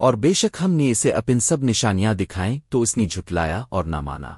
اور بے شک ہم نے اسے اپن سب نشانیاں دکھائیں تو اس نے جھٹلایا اور نہ مانا۔